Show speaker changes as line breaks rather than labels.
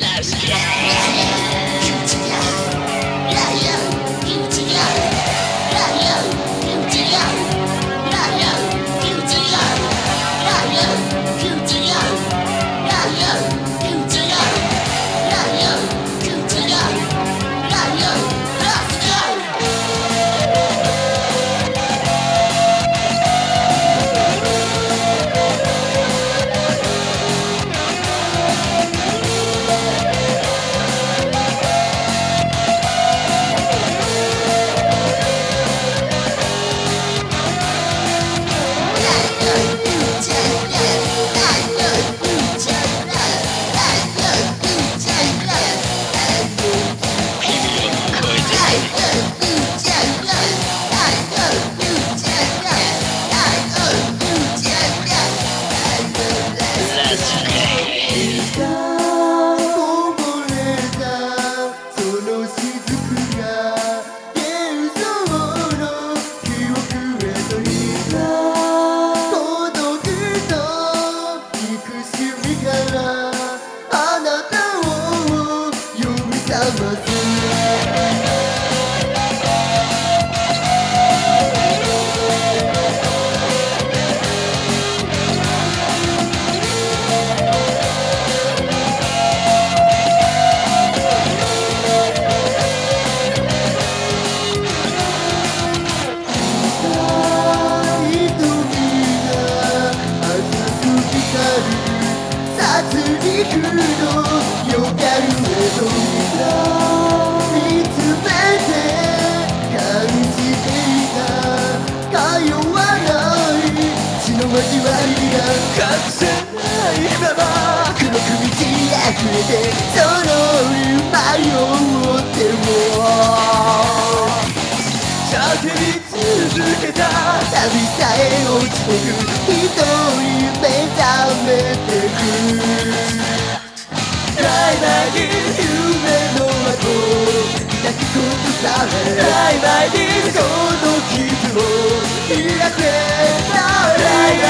Let's go! 殺の夜がるへと見つめて感じていたか弱ない血の交わりが隠せないまま黒く満あふれてその馬よ。っても叫び続けた旅さえ落ちてく一人目覚めてくライバイディスコの傷を開けた。ライ